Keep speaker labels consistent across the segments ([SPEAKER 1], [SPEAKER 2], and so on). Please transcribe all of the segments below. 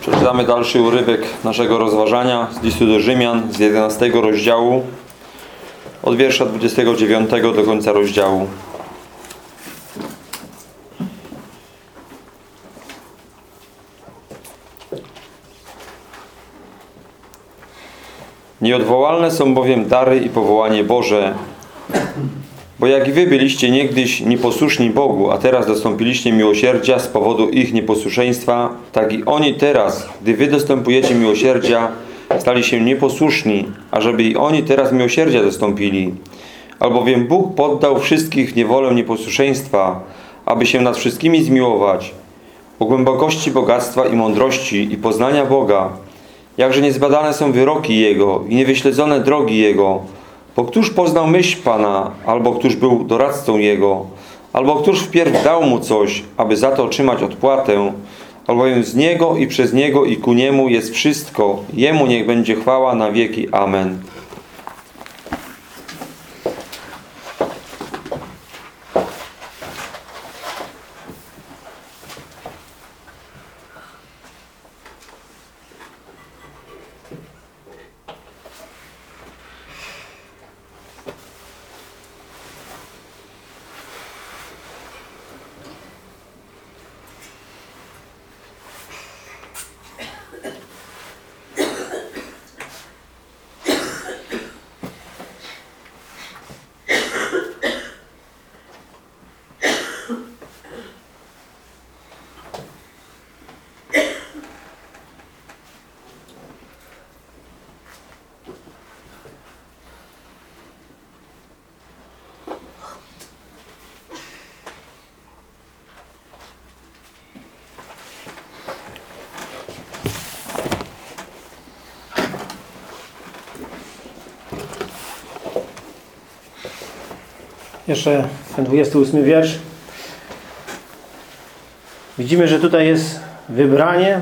[SPEAKER 1] Przeczytamy dalszy urywek naszego rozważania z listu do Rzymian z 11 rozdziału od wiersza 29 do końca rozdziału. Nieodwołalne są bowiem dary i powołanie Boże, bo jak i wy byliście niegdyś nieposłuszni Bogu, a teraz dostąpiliście miłosierdzia z powodu ich nieposłuszeństwa, tak i oni teraz, gdy wy dostępujecie miłosierdzia, stali się nieposłuszni, ażeby i oni teraz miłosierdzia dostąpili. Albowiem Bóg poddał wszystkich niewolę nieposłuszeństwa, aby się nad wszystkimi zmiłować. O głębokości bogactwa i mądrości i poznania Boga, jakże niezbadane są wyroki Jego i niewyśledzone drogi Jego, bo któż poznał myśl Pana, albo któż był doradcą Jego, albo któż wpierw dał Mu coś, aby za to otrzymać odpłatę, albowiem z Niego i przez Niego i ku Niemu jest wszystko. Jemu niech będzie chwała na wieki. Amen.
[SPEAKER 2] Jeszcze ten 28 wiersz. Widzimy, że tutaj jest wybranie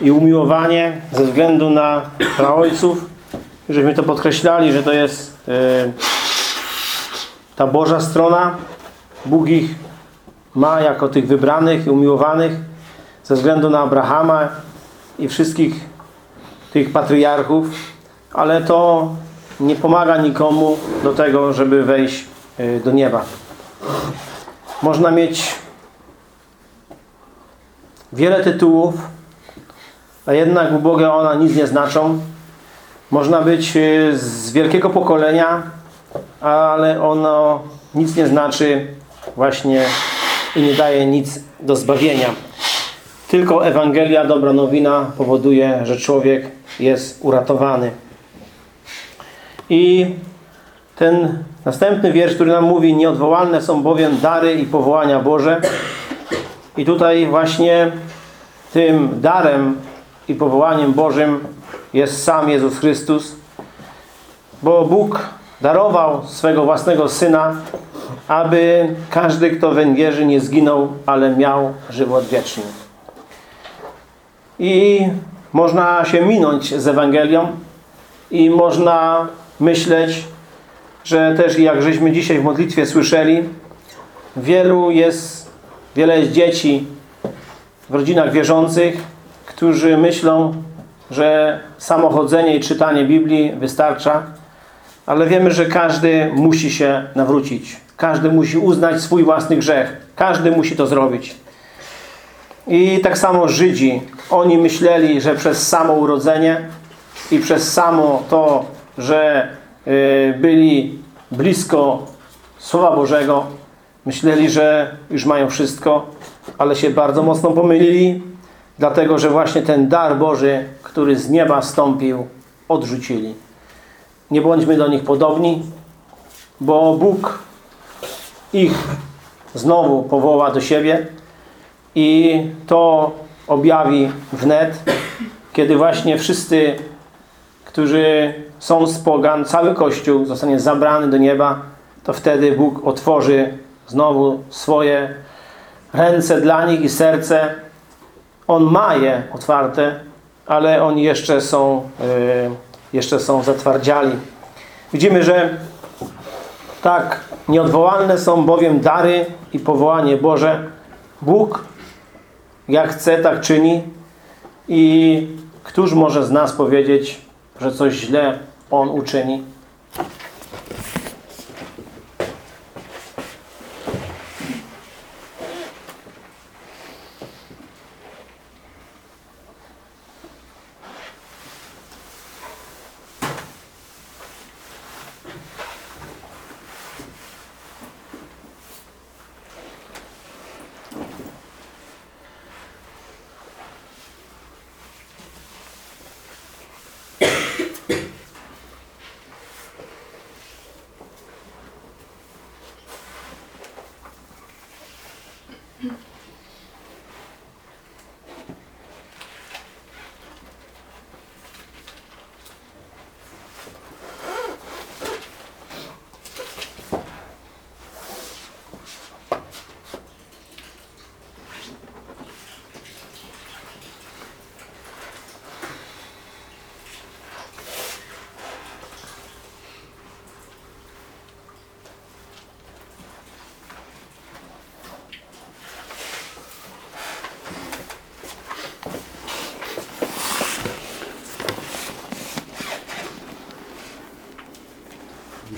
[SPEAKER 2] i umiłowanie ze względu na praojców. Żeśmy to podkreślali, że to jest e, ta Boża strona. Bóg ich ma jako tych wybranych i umiłowanych ze względu na Abrahama i wszystkich tych patriarchów, ale to nie pomaga nikomu do tego, żeby wejść y, do nieba. Można mieć wiele tytułów, a jednak u Boga one nic nie znaczą. Można być y, z wielkiego pokolenia, ale ono nic nie znaczy właśnie i nie daje nic do zbawienia. Tylko Ewangelia, dobra nowina powoduje, że człowiek jest uratowany. I ten następny wiersz, który nam mówi nieodwołalne są bowiem dary i powołania Boże. I tutaj właśnie tym darem i powołaniem Bożym jest sam Jezus Chrystus. Bo Bóg darował swego własnego Syna, aby każdy, kto weń wierzy, nie zginął, ale miał żywot wieczny. I można się minąć z Ewangelią i można myśleć, że też jak żeśmy dzisiaj w modlitwie słyszeli, wielu jest, wiele jest dzieci w rodzinach wierzących, którzy myślą, że samochodzenie i czytanie Biblii wystarcza, ale wiemy, że każdy musi się nawrócić. Każdy musi uznać swój własny grzech. Każdy musi to zrobić. I tak samo Żydzi, oni myśleli, że przez samo urodzenie i przez samo to, że y, byli blisko Słowa Bożego, myśleli, że już mają wszystko, ale się bardzo mocno pomylili, dlatego, że właśnie ten dar Boży, który z nieba stąpił, odrzucili. Nie bądźmy do nich podobni, bo Bóg ich znowu powoła do siebie i to objawi wnet, kiedy właśnie wszyscy, którzy są z pogan, cały Kościół zostanie zabrany do nieba, to wtedy Bóg otworzy znowu swoje ręce dla nich i serce. On ma je otwarte, ale oni jeszcze są, yy, jeszcze są zatwardziali. Widzimy, że Tak, nieodwołalne są bowiem dary i powołanie Boże. Bóg jak chce, tak czyni i któż może z nas powiedzieć, że coś źle On uczyni?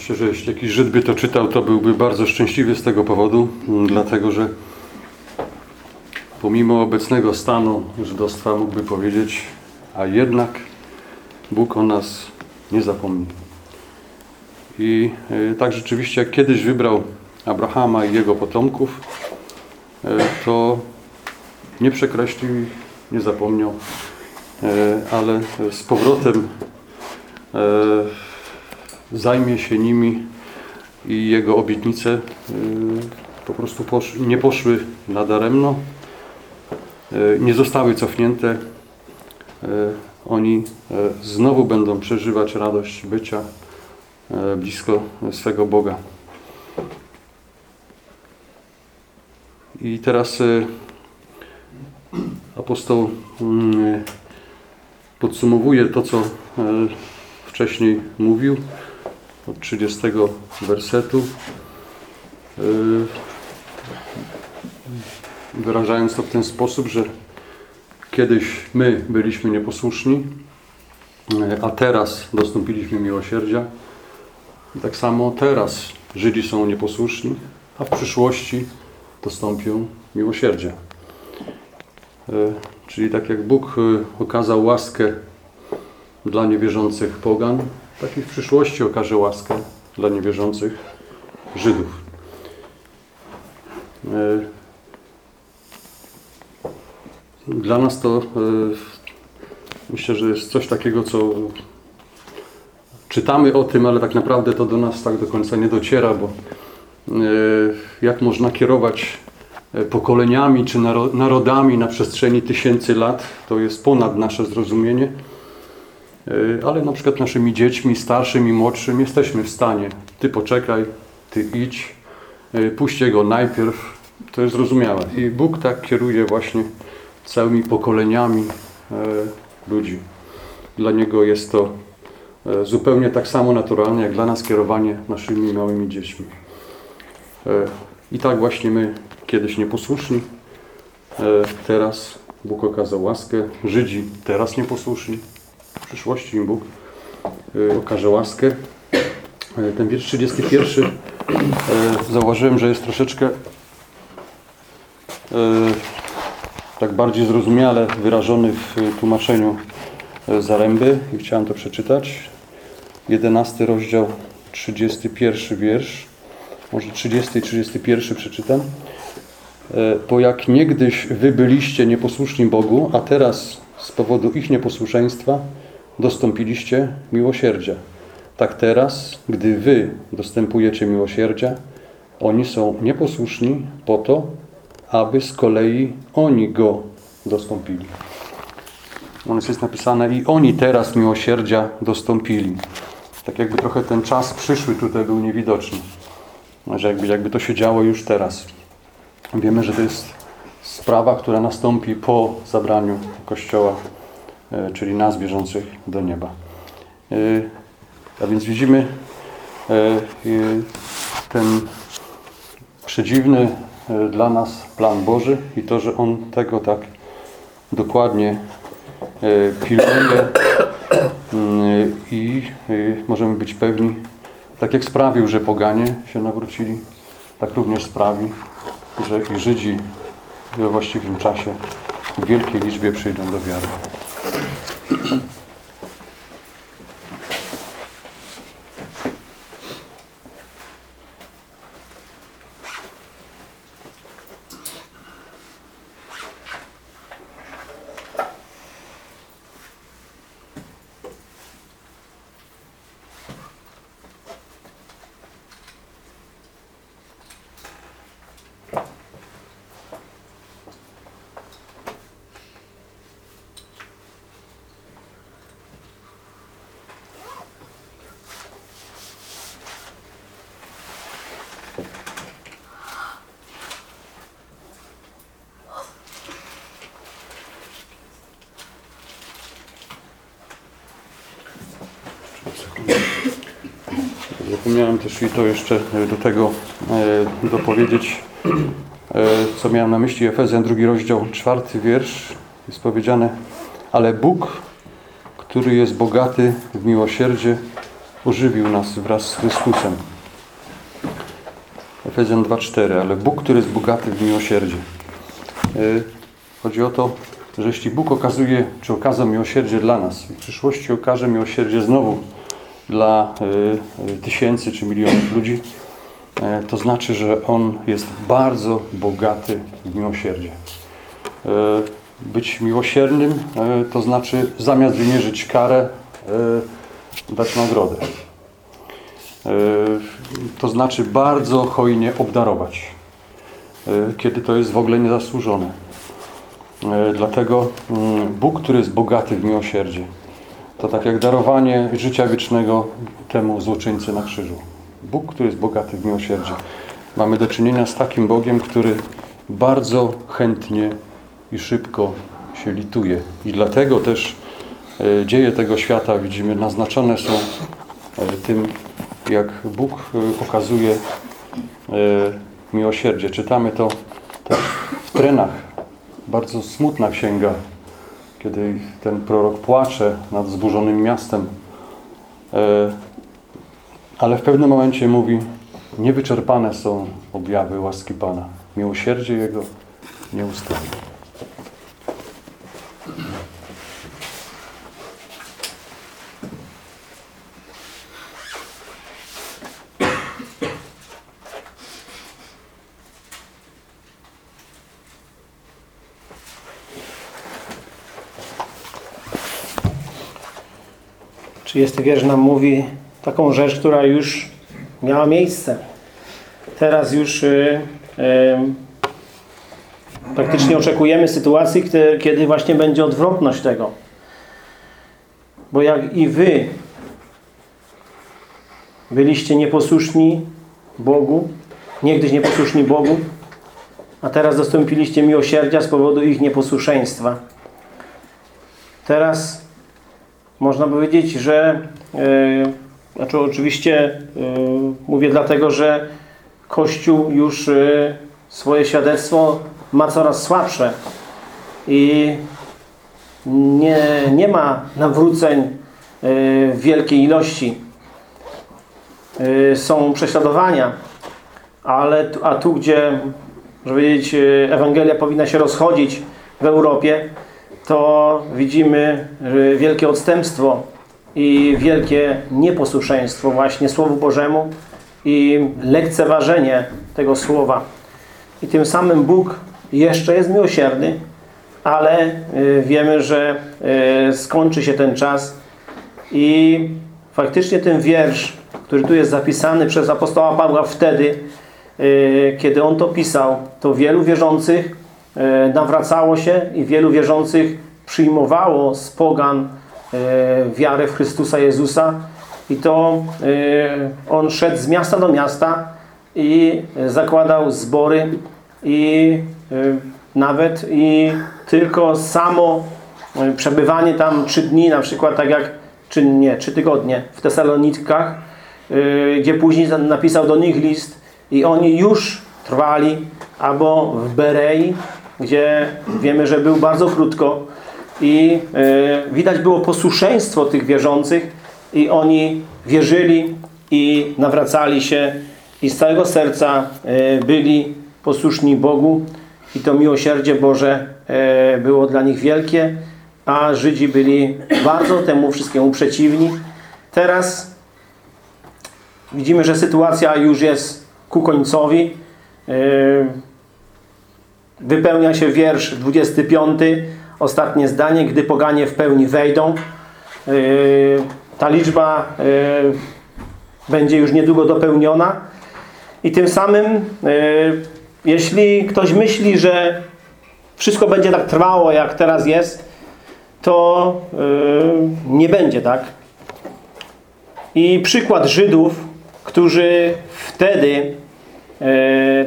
[SPEAKER 3] Myślę, że jeśli jakiś Żyd by to czytał, to byłby bardzo szczęśliwy z tego powodu, m, dlatego że pomimo obecnego stanu żydostwa mógłby powiedzieć, a jednak Bóg o nas nie zapomni. I e, tak rzeczywiście, jak kiedyś wybrał Abrahama i jego potomków, e, to nie przekreślił, ich, nie zapomniał, e, ale z powrotem zajmie się nimi i jego obietnice y, po prostu nie poszły nadaremno, y, nie zostały cofnięte. Y, Oni znowu będą przeżywać radość bycia blisko swego Boga. I teraz apostoł mm, podsumowuje to, co wcześniej mówił od 30 wersetu, yy, wyrażając to w ten sposób, że kiedyś my byliśmy nieposłuszni, yy, a teraz dostąpiliśmy miłosierdzia. I tak samo teraz Żydzi są nieposłuszni, a w przyszłości dostąpią miłosierdzia. Yy, Czyli tak jak Bóg okazał łaskę dla niewierzących pogan, tak i w przyszłości okaże łaskę dla niewierzących Żydów. E, Dla nas to e, myślę, że jest coś takiego, co czytamy o tym, ale tak naprawdę to do nas tak do końca nie dociera, bo e, jak można kierować pokoleniami czy naro- narodami na przestrzeni tysięcy lat, to jest ponad nasze zrozumienie. E, Ale na przykład naszymi dziećmi, starszym i młodszym jesteśmy w stanie. Ty poczekaj, ty idź, e, puść jego najpierw. To jest zrozumiałe. I Bóg tak kieruje właśnie całymi pokoleniami e, ludzi. Dla Niego jest to zupełnie tak samo naturalne, jak dla nas kierowanie naszymi małymi dziećmi. I tak właśnie my kiedyś nieposłuszni, teraz Bóg okazał łaskę. Żydzi teraz nieposłuszni, w przyszłości im Bóg y, okaże łaskę. Y, Ten wiersz 31 y, zauważyłem, że jest troszeczkę tak bardziej zrozumiale wyrażony w tłumaczeniu Zaręby i chciałem to przeczytać. 11 rozdział, 31 wiersz. Może 30 i 31 przeczytam. Bo jak niegdyś wy byliście nieposłuszni Bogu, a teraz z powodu ich nieposłuszeństwa dostąpiliście miłosierdzia. Tak teraz, gdy wy dostępujecie miłosierdzia, oni są nieposłuszni po to, aby z kolei oni go dostąpili. On jest napisane i oni teraz miłosierdzia dostąpili. Tak jakby trochę ten czas przyszły tutaj był niewidoczny. Że jakby, jakby to się działo już teraz. Wiemy, że to jest sprawa, która nastąpi po zabraniu Kościoła, czyli nas wierzących do nieba. E, A więc widzimy, e, e, ten przedziwny e, dla nas plan Boży i to, że On tego tak dokładnie e, pilnuje mm, i e, możemy być pewni, tak jak sprawił, że poganie się nawrócili, tak również sprawi, że i Żydzi we właściwym czasie w wielkiej liczbie przyjdą do wiary. Zapomniałem też i to jeszcze e, do tego e, dopowiedzieć, e, co miałem na myśli. Efezjan, drugi rozdział, czwarty wiersz. Jest powiedziane, ale Bóg, który jest bogaty w miłosierdzie, ożywił nas wraz z Chrystusem. Efezjan 2,4 Ale Bóg, który jest bogaty w miłosierdzie. Chodzi o to, że jeśli Bóg okazuje, czy okazał miłosierdzie dla nas w przyszłości okaże miłosierdzie znowu dla y, tysięcy czy milionów ludzi, y, to znaczy, że On jest bardzo bogaty w miłosierdzie. Y, Być miłosiernym y, to znaczy zamiast wymierzyć karę, dać nagrodę. To znaczy bardzo hojnie obdarować, kiedy to jest w ogóle niezasłużone. Dlatego mm, Bóg, który jest bogaty w miłosierdzie, to tak jak darowanie życia wiecznego temu złoczyńcy na krzyżu. Bóg, który jest bogaty w miłosierdzie. Mamy do czynienia z takim Bogiem, który bardzo chętnie i szybko się lituje. I dlatego też e, dzieje tego świata, widzimy, naznaczone są e, tym, jak Bóg e, okazuje e, miłosierdzie. Czytamy to też w trenach. Bardzo smutna księga kiedy ten prorok płacze nad zburzonym miastem, e, ale w pewnym momencie mówi, niewyczerpane są objawy łaski Pana, miłosierdzie Jego nie nieustanne.
[SPEAKER 2] 30 wiersz tak, nam mówi taką rzecz, która już miała miejsce. Teraz już yy, yy, praktycznie oczekujemy sytuacji, kiedy, właśnie będzie odwrotność tego. Bo jak i wy byliście nieposłuszni Bogu, niegdyś nieposłuszni Bogu, a teraz dostąpiliście miłosierdzia z powodu ich nieposłuszeństwa. Teraz można powiedzieć, że yy, znaczy oczywiście yy, mówię dlatego, że Kościół już yy, swoje świadectwo ma coraz słabsze i nie, nie ma nawróceń w wielkiej ilości. Są prześladowania, ale a tu, gdzie żeby powiedzieć, Ewangelia powinna się rozchodzić w Europie, to widzimy wielkie odstępstwo i wielkie nieposłuszeństwo właśnie Słowu Bożemu i lekceważenie tego Słowa. I tym samym Bóg jeszcze jest miłosierny, ale y, wiemy, że y, skończy się ten czas i faktycznie ten wiersz, który tu jest zapisany przez apostoła Pawła wtedy, y, kiedy on to pisał, to wielu wierzących nawracało się i wielu wierzących przyjmowało z pogan e, wiarę w Chrystusa Jezusa. I to e, on szedł z miasta do miasta i zakładał zbory i e, nawet i tylko samo e, przebywanie tam trzy dni, na przykład tak jak, czy nie, trzy tygodnie w Tesalonikach, e, gdzie później napisał do nich list, i oni już trwali albo w Berei, gdzie wiemy, że był bardzo krótko i e, widać było posłuszeństwo tych wierzących i oni wierzyli i nawracali się i z całego serca e, byli posłuszni Bogu i to miłosierdzie Boże e, było dla nich wielkie, a Żydzi byli bardzo temu wszystkiemu przeciwni. Teraz widzimy, że sytuacja już jest ku końcowi. Wypełnia się wiersz 25, ostatnie zdanie, gdy poganie w pełni wejdą. E, Ta liczba e, będzie już niedługo dopełniona. I tym samym, e, jeśli ktoś myśli, że wszystko będzie tak trwało, jak teraz jest, to nie będzie tak. I przykład Żydów, którzy wtedy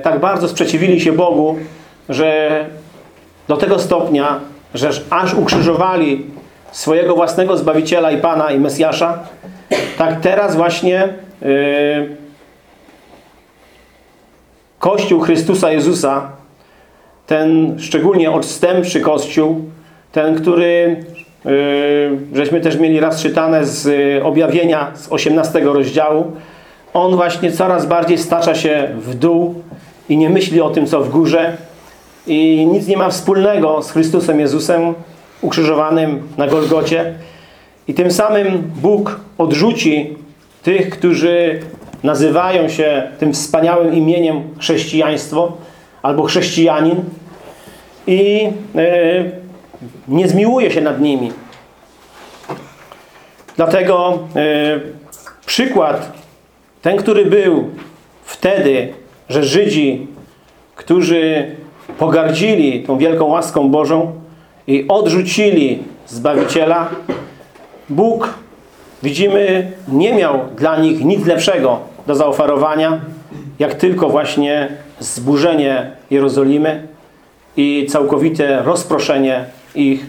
[SPEAKER 2] tak bardzo sprzeciwili się Bogu, że do tego stopnia, że aż ukrzyżowali swojego własnego Zbawiciela i Pana i Mesjasza, tak teraz właśnie e, Kościół Chrystusa Jezusa, ten szczególnie odstępczy Kościół, ten, który yy, żeśmy też mieli raz czytane z y, objawienia z 18 rozdziału, on właśnie coraz bardziej stacza się w dół i nie myśli o tym, co w górze i nic nie ma wspólnego z Chrystusem Jezusem ukrzyżowanym na Golgocie i tym samym Bóg odrzuci tych, którzy nazywają się tym wspaniałym imieniem chrześcijaństwo albo chrześcijanin i e, nie zmiłuje się nad nimi. Dlatego e, przykład, ten, który był wtedy, że Żydzi, którzy pogardzili tą wielką łaską Bożą i odrzucili Zbawiciela, Bóg, widzimy, nie miał dla nich nic lepszego do zaoferowania, jak tylko właśnie zburzenie Jerozolimy i całkowite rozproszenie ich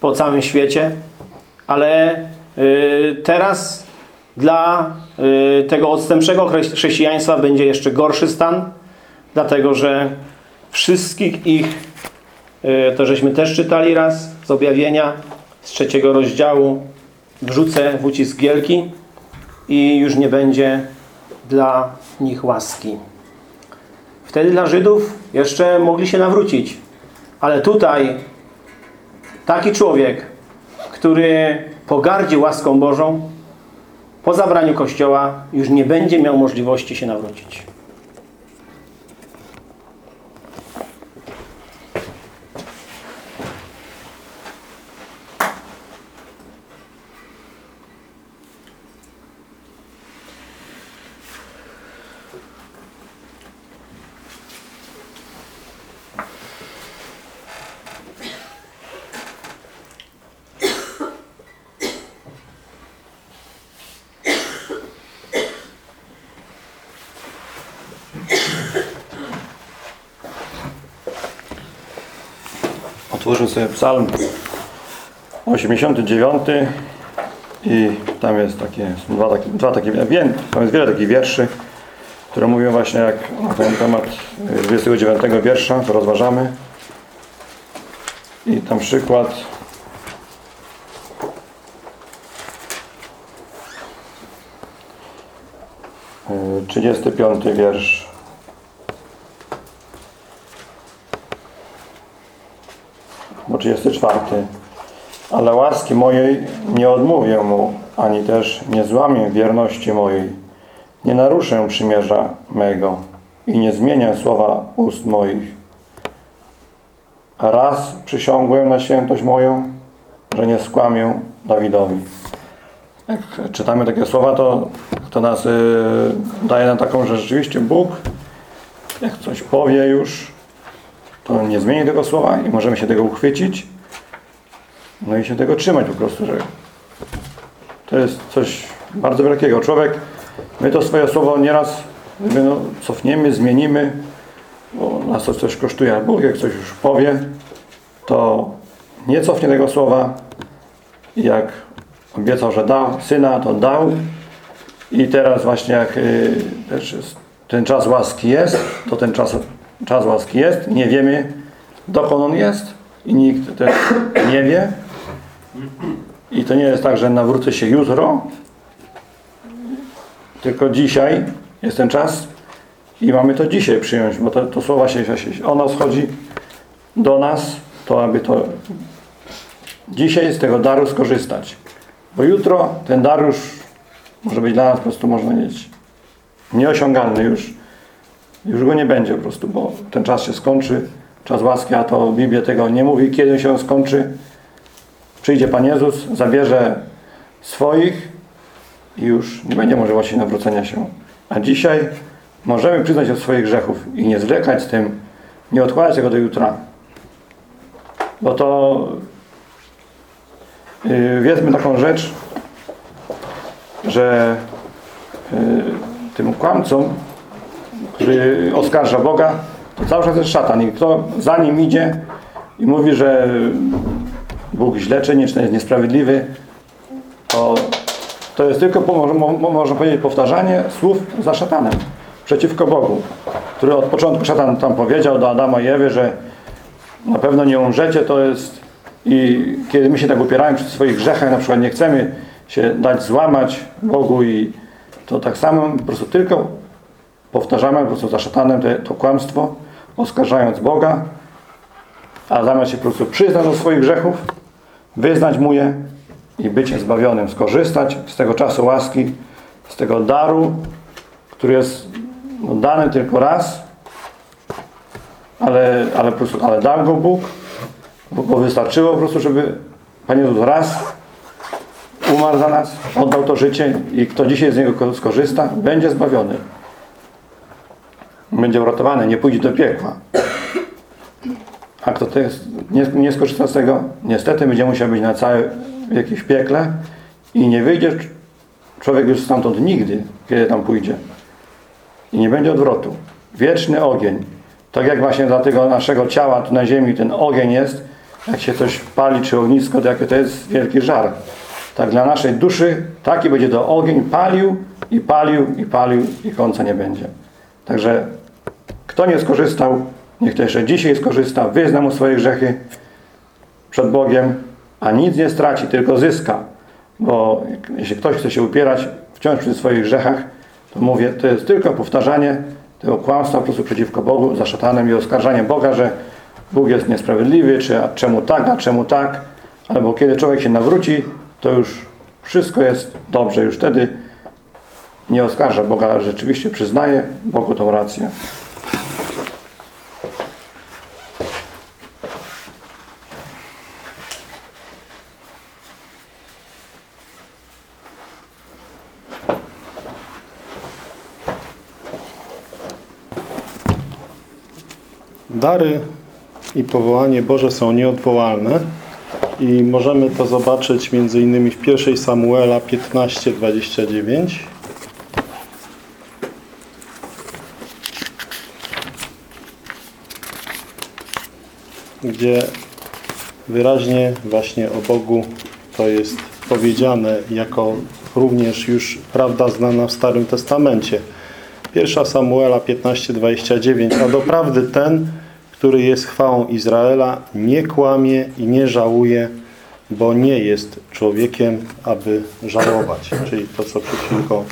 [SPEAKER 2] po całym świecie. Ale y, teraz dla y, tego odstępczego chrze- chrześcijaństwa będzie jeszcze gorszy stan, dlatego że wszystkich ich, y, to żeśmy też czytali raz z objawienia z trzeciego rozdziału, wrzucę w ucisk wielki i już nie będzie dla nich łaski. Wtedy dla Żydów jeszcze mogli się nawrócić. Ale tutaj taki człowiek, który pogardzi łaską Bożą, po zabraniu Kościoła już nie będzie miał możliwości się nawrócić.
[SPEAKER 4] Otwórzmy sobie psalm 89 i tam jest takie, są dwa takie, dwa takie tam jest wiele takich wierszy, które mówią właśnie jak na ten temat y, 29 wiersza, to rozważamy. I tam przykład y, 35 wiersz. Bo 34. Ale łaski mojej nie odmówię mu, ani też nie złamię wierności mojej. Nie naruszę przymierza mego i nie zmienię słowa ust moich. Raz przysiągłem na świętość moją, że nie skłamię Dawidowi. Jak czytamy takie słowa, to, to nas y, daje nam taką, że rzeczywiście Bóg, jak coś powie już, to nie zmieni tego słowa i możemy się tego uchwycić. No i się tego trzymać po prostu, że to jest coś bardzo wielkiego. Człowiek, my to swoje słowo nieraz jakby no, cofniemy, zmienimy, bo nas to coś kosztuje. A Bóg jak coś już powie, to nie cofnie tego słowa. Jak obiecał, że dał syna, to dał. I teraz właśnie jak y, ten czas łaski jest, to ten czas, czas łaski jest. Nie wiemy, dokąd on jest i nikt też nie wie. I to nie jest tak, że nawrócę się jutro, tylko dzisiaj jest ten czas i mamy to dzisiaj przyjąć, bo to, to słowa się, się o nas chodzi, do nas, to aby to dzisiaj z tego daru skorzystać. Bo jutro ten dar już może być dla nas po prostu, można powiedzieć, nieosiągalny już. Już go nie będzie po prostu, bo ten czas się skończy, czas łaski, a to Biblia tego nie mówi, kiedy się on skończy. Przyjdzie Pan Jezus, zabierze swoich i już nie będzie możliwości nawrócenia się. A dzisiaj możemy przyznać się swoich grzechów i nie zwlekać z tym, nie odkładać tego do jutra. Bo to yy, wiedzmy taką rzecz, że yy, tym kłamcą, który oskarża Boga, to cały czas jest szatan. I kto za nim idzie i mówi, że Bóg źle czyni, czy jest niesprawiedliwy, to, to jest tylko, mo- mo- można powiedzieć, powtarzanie słów za szatanem, przeciwko Bogu, który od początku szatan tam powiedział do Adama i Ewy, że na pewno nie umrzecie, to jest i kiedy my się tak upieramy przy swoich grzechach, na przykład nie chcemy się dać złamać Bogu i to tak samo po prostu tylko powtarzamy po prostu za szatanem to kłamstwo, oskarżając Boga, a zamiast się po prostu przyznać do swoich grzechów, wyznać Mu je i być zbawionym, skorzystać z tego czasu łaski, z tego daru, który jest no, dany tylko raz, ale, ale, po prostu, ale dał go Bóg, bo, bo wystarczyło po prostu, żeby Pan Jezus raz umarł za nas, oddał to życie i kto dzisiaj z niego skorzysta, będzie zbawiony. Będzie uratowany, nie pójdzie do piekła. A kto to jest, nie, nie skorzysta z tego, niestety będzie musiał być na całe w jakimś piekle i nie wyjdzie cz- człowiek już stamtąd nigdy, kiedy tam pójdzie. I nie będzie odwrotu. Wieczny ogień. Tak jak właśnie dla tego naszego ciała tu na ziemi ten ogień jest, jak się coś pali czy ognisko, to jaki to jest wielki żar. Tak dla naszej duszy taki będzie to ogień palił i palił i palił i końca nie będzie. Także kto nie skorzystał, niech to jeszcze dzisiaj skorzysta, wyzna mu swoje grzechy przed Bogiem, a nic nie straci, tylko zyska. Bo jeśli ktoś chce się upierać wciąż przy swoich grzechach, to mówię, to jest tylko powtarzanie tego kłamstwa po prostu przeciwko Bogu, za szatanem i oskarżanie Boga, że Bóg jest niesprawiedliwy, czy a czemu tak, a czemu tak. Albo kiedy człowiek się nawróci, to już wszystko jest dobrze. Już wtedy nie oskarża Boga, ale rzeczywiście przyznaje Bogu tą rację.
[SPEAKER 5] Dary i powołanie Boże są nieodwołalne i możemy to zobaczyć między innymi w 1 Samuela 15:29. Gdzie wyraźnie właśnie o Bogu to jest powiedziane jako również już prawda znana w Starym Testamencie. 1 Samuela 15:29 A doprawdy ten, który jest chwałą Izraela, nie kłamie i nie żałuje, bo nie jest człowiekiem, aby żałować. Czyli to, co przed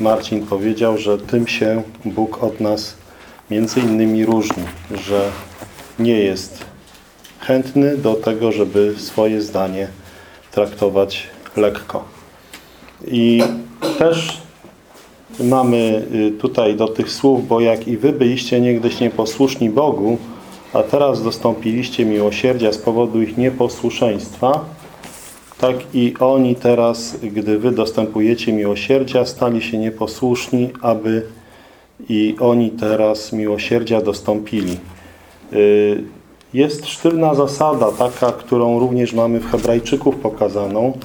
[SPEAKER 5] Marcin powiedział, że tym się Bóg od nas między innymi różni, że nie jest chętny do tego, żeby swoje zdanie traktować lekko. I też mamy y, tutaj do tych słów, bo jak i wy byliście niegdyś nieposłuszni Bogu, a teraz dostąpiliście miłosierdzia z powodu ich nieposłuszeństwa, tak i oni teraz, gdy wy dostępujecie miłosierdzia, stali się nieposłuszni, aby i oni teraz miłosierdzia dostąpili. Jest sztywna zasada, taka, którą również mamy w Hebrajczyków pokazaną.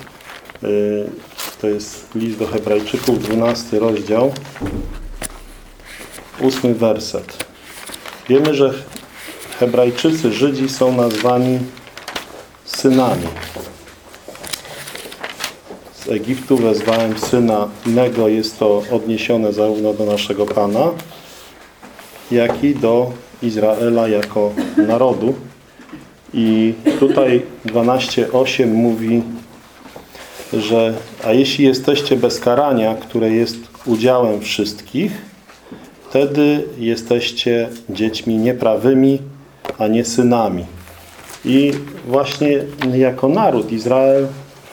[SPEAKER 5] Y, To jest list do Hebrajczyków, 12 rozdział, 8 werset. Wiemy, że Hebrajczycy, Żydzi są nazwani synami. Z Egiptu wezwałem syna mego, jest to odniesione zarówno do naszego Pana, jak i do Izraela jako narodu. I tutaj 12.8 mówi, że a jeśli jesteście bez karania, które jest udziałem wszystkich, wtedy jesteście dziećmi nieprawymi, a nie synami. I właśnie jako naród Izrael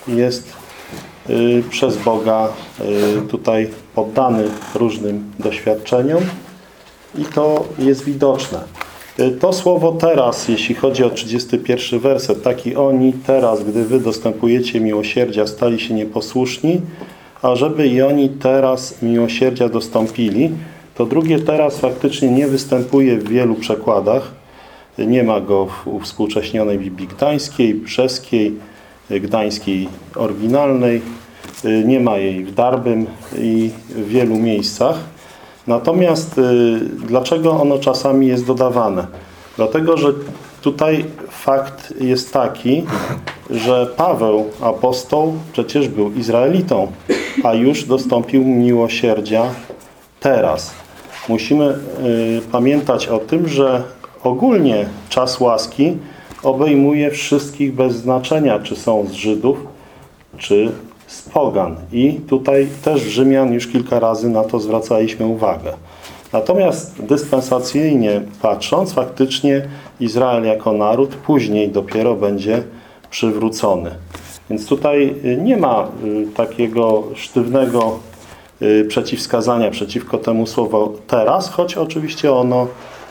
[SPEAKER 5] jest y, przez Boga y, tutaj poddany różnym doświadczeniom i to jest widoczne. Y, To słowo teraz, jeśli chodzi o 31 werset, taki oni teraz, gdy wy dostępujecie miłosierdzia, stali się nieposłuszni, a żeby i oni teraz miłosierdzia dostąpili, to drugie teraz faktycznie nie występuje w wielu przekładach. Nie ma go w uwspółcześnionej Biblii Gdańskiej, Brzeskiej, Gdańskiej oryginalnej. Y, Nie ma jej w Darbym i w wielu miejscach. Natomiast y, dlaczego ono czasami jest dodawane? Dlatego, że tutaj fakt jest taki, że Paweł, apostoł, przecież był Izraelitą, a już dostąpił miłosierdzia teraz. Musimy y, pamiętać o tym, że ogólnie czas łaski obejmuje wszystkich bez znaczenia, czy są z Żydów, czy z pogan. I tutaj też Rzymian już kilka razy na to zwracaliśmy uwagę. Natomiast dyspensacyjnie patrząc, faktycznie Izrael jako naród później dopiero będzie przywrócony. Więc tutaj y, nie ma y, takiego sztywnego y, przeciwwskazania przeciwko temu słowu teraz, choć oczywiście ono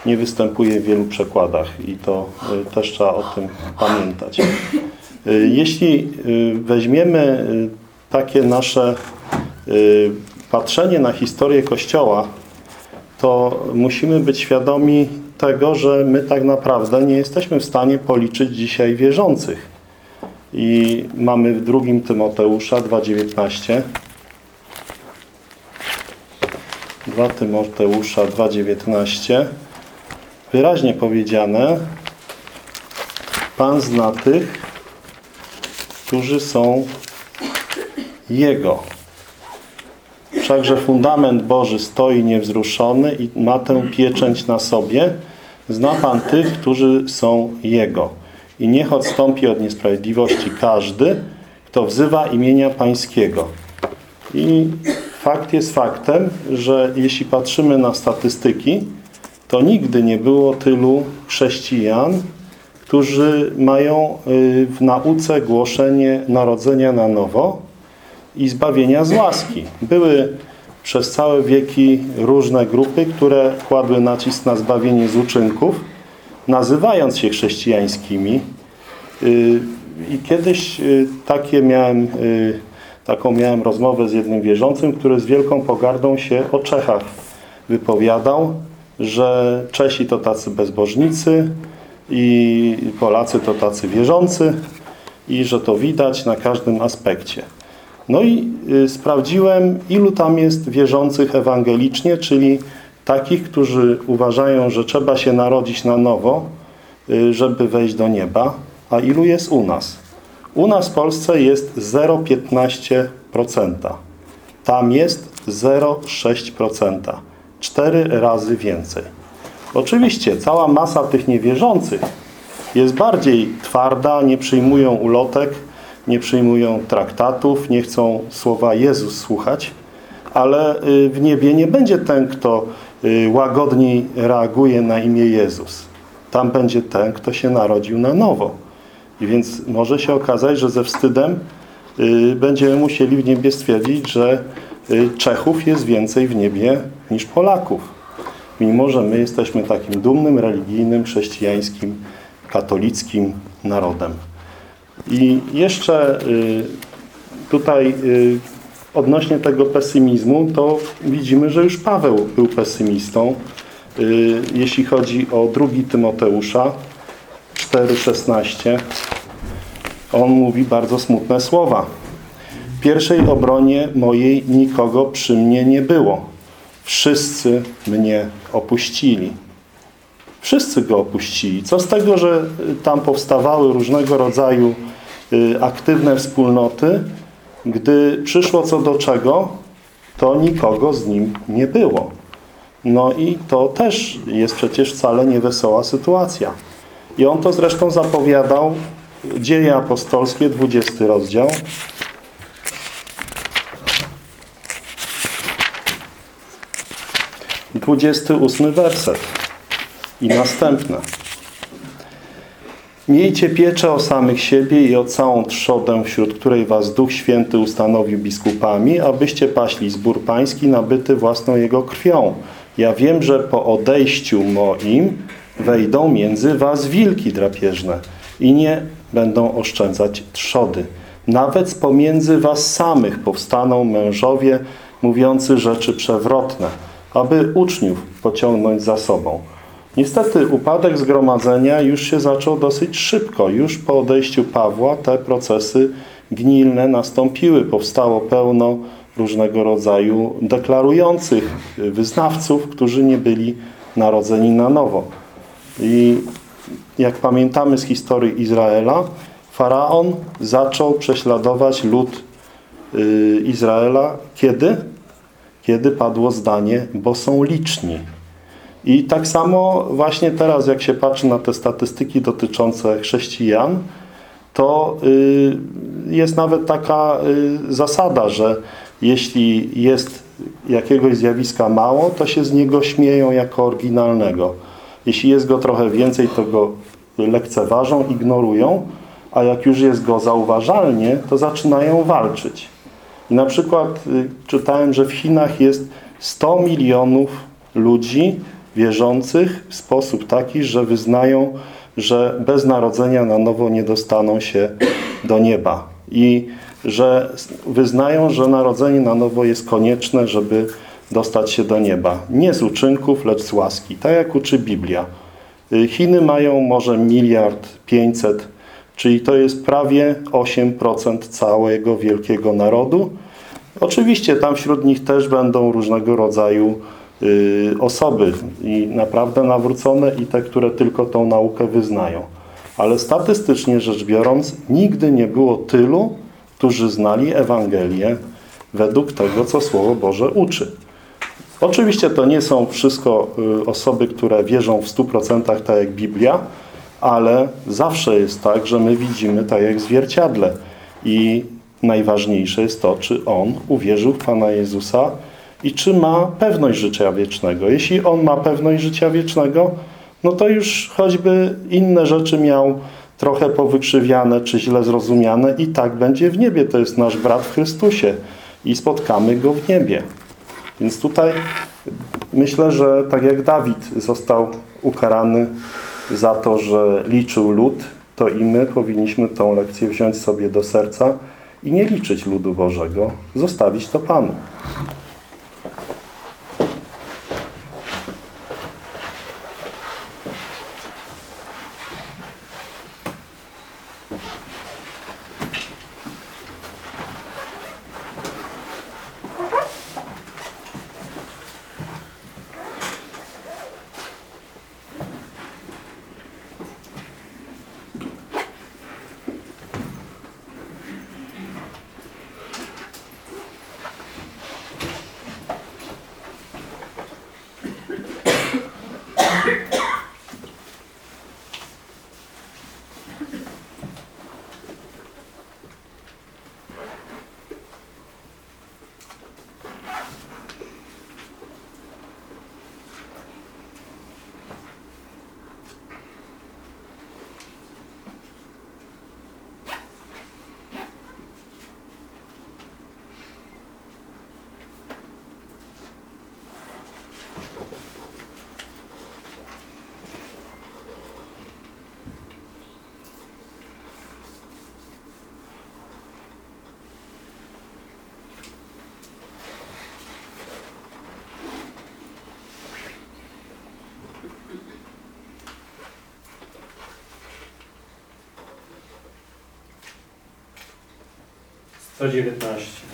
[SPEAKER 5] nie występuje w wielu przekładach i to też trzeba o tym pamiętać. Jeśli weźmiemy takie nasze y, patrzenie na historię Kościoła, to musimy być świadomi tego, że my tak naprawdę nie jesteśmy w stanie policzyć dzisiaj wierzących. I mamy w drugim Tymoteusza 2,19 2 Tymoteusza 2,19 wyraźnie powiedziane Pan zna tych, którzy są Jego. Wszakże fundament Boży stoi niewzruszony i ma tę pieczęć na sobie. Zna Pan tych, którzy są Jego. I niech odstąpi od niesprawiedliwości każdy, kto wzywa imienia Pańskiego. I fakt jest faktem, że jeśli patrzymy na statystyki, to nigdy nie było tylu chrześcijan, którzy mają y, w nauce głoszenie narodzenia na nowo i zbawienia z łaski. Były przez całe wieki różne grupy, które kładły nacisk na zbawienie z uczynków, nazywając się chrześcijańskimi. Y, I kiedyś y, takie miałem, y, taką miałem rozmowę z jednym wierzącym, który z wielką pogardą się o Czechach wypowiadał, że Czesi to tacy bezbożnicy i Polacy to tacy wierzący i że to widać na każdym aspekcie. No i y, sprawdziłem, ilu tam jest wierzących ewangelicznie, czyli takich, którzy uważają, że trzeba się narodzić na nowo, y, żeby wejść do nieba, a ilu jest u nas. U nas w Polsce jest 0,15%. Tam jest 0,6%. Cztery razy więcej. Oczywiście cała masa tych niewierzących jest bardziej twarda, nie przyjmują ulotek, nie przyjmują traktatów, nie chcą słowa Jezus słuchać, ale y, w niebie nie będzie ten, kto y, łagodniej reaguje na imię Jezus. Tam będzie ten, kto się narodził na nowo. I więc może się okazać, że ze wstydem y, będziemy musieli w niebie stwierdzić, że Czechów jest więcej w niebie niż Polaków. Mimo, że my jesteśmy takim dumnym, religijnym, chrześcijańskim, katolickim narodem. I jeszcze y, tutaj y, odnośnie tego pesymizmu, to widzimy, że już Paweł był pesymistą. Y, Jeśli chodzi o drugi Tymoteusza 4,16 on mówi bardzo smutne słowa. W pierwszej obronie mojej nikogo przy mnie nie było. Wszyscy mnie opuścili. Wszyscy go opuścili. Co z tego, że tam powstawały różnego rodzaju aktywne wspólnoty, gdy przyszło co do czego, to nikogo z nim nie było. No i to też jest przecież wcale niewesoła sytuacja. I on to zresztą zapowiadał Dzieje apostolskie, 20 rozdział. Dwudziesty ósmy werset i następne. Miejcie pieczę o samych siebie i o całą trzodę, wśród której was Duch Święty ustanowił biskupami, abyście paśli zbór pański nabyty własną jego krwią. Ja wiem, że po odejściu moim wejdą między was wilki drapieżne i nie będą oszczędzać trzody. Nawet pomiędzy was samych powstaną mężowie mówiący rzeczy przewrotne, aby uczniów pociągnąć za sobą. Niestety upadek zgromadzenia już się zaczął dosyć szybko. Już po odejściu Pawła te procesy gnilne nastąpiły. Powstało pełno różnego rodzaju deklarujących wyznawców, którzy nie byli narodzeni na nowo. I jak pamiętamy z historii Izraela, Faraon zaczął prześladować lud y, Izraela. Kiedy? Kiedy padło zdanie, bo są liczni. I tak samo właśnie teraz, jak się patrzy na te statystyki dotyczące chrześcijan, to y, jest nawet taka y, zasada, że jeśli jest jakiegoś zjawiska mało, to się z niego śmieją jako oryginalnego. Jeśli jest go trochę więcej, to go lekceważą, ignorują, a jak już jest go zauważalnie, to zaczynają walczyć. I na przykład y, czytałem, że w Chinach jest 100 milionów ludzi wierzących w sposób taki, że wyznają, że bez narodzenia na nowo nie dostaną się do nieba. I że wyznają, że narodzenie na nowo jest konieczne, żeby dostać się do nieba. Nie z uczynków, lecz z łaski. Tak jak uczy Biblia. Y, Chiny mają może miliard pięćset, czyli to jest prawie 8% całego wielkiego narodu. Oczywiście tam wśród nich też będą różnego rodzaju osoby i naprawdę nawrócone i te, które tylko tą naukę wyznają. Ale statystycznie rzecz biorąc, nigdy nie było tylu, którzy znali Ewangelię według tego, co Słowo Boże uczy. Oczywiście to nie są wszystko y, osoby, które wierzą w 100% tak jak Biblia, ale zawsze jest tak, że my widzimy tak jak w zwierciadle. I najważniejsze jest to, czy on uwierzył w Pana Jezusa i czy ma pewność życia wiecznego. Jeśli on ma pewność życia wiecznego, no to już choćby inne rzeczy miał trochę powykrzywiane czy źle zrozumiane i tak będzie w niebie. To jest nasz brat w Chrystusie i spotkamy go w niebie. Więc tutaj myślę, że tak jak Dawid został ukarany za to, że liczył lud, to i my powinniśmy tą lekcję wziąć sobie do serca i nie liczyć ludu Bożego, zostawić to Panu.
[SPEAKER 6] 119.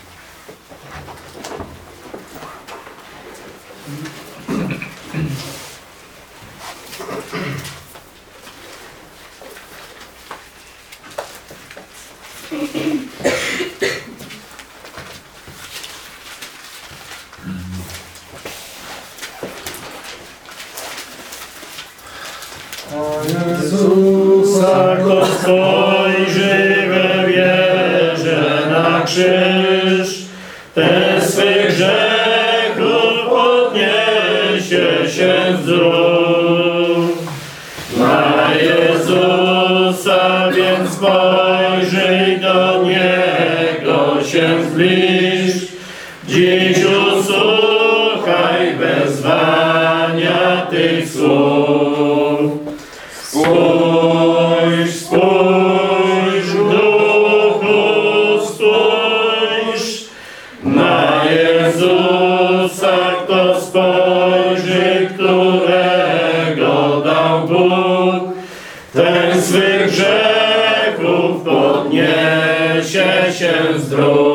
[SPEAKER 6] So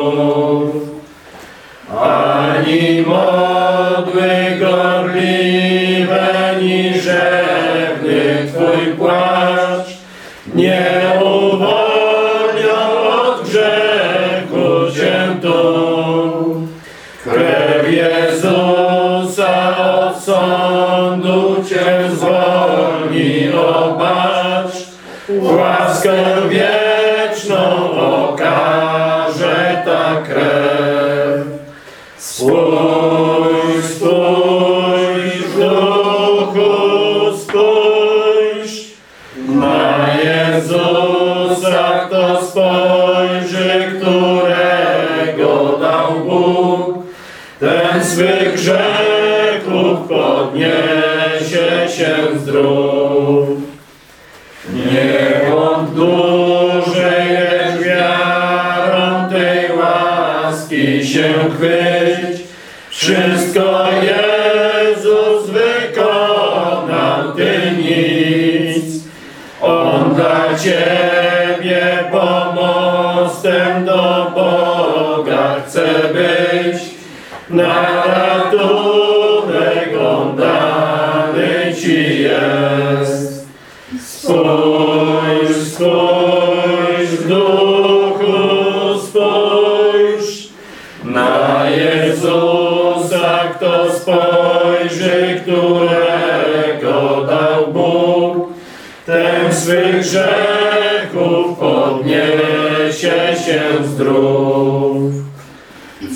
[SPEAKER 6] naszych grzechów podniesie się zdrów. Niech on dłużej lecz wiarą tej łaski się chwyć. Wszystko Jezus wykonał, Ty nic. On dla Ciebie pomostem do Boga chce być. Na swych grzechów podniesie się zdrów.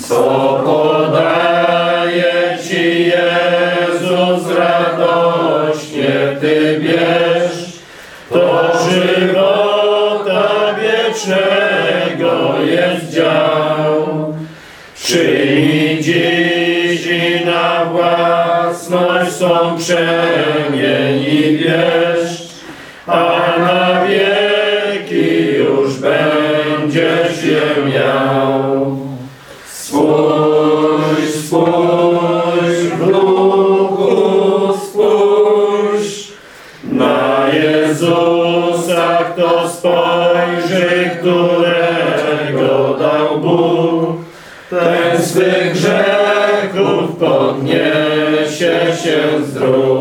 [SPEAKER 6] Co podaje Ci Jezus radośnie Ty bierz, to żywota wiecznego jest dział. Przyjmij dziś i na własność są przemieni bierz, się zdrów.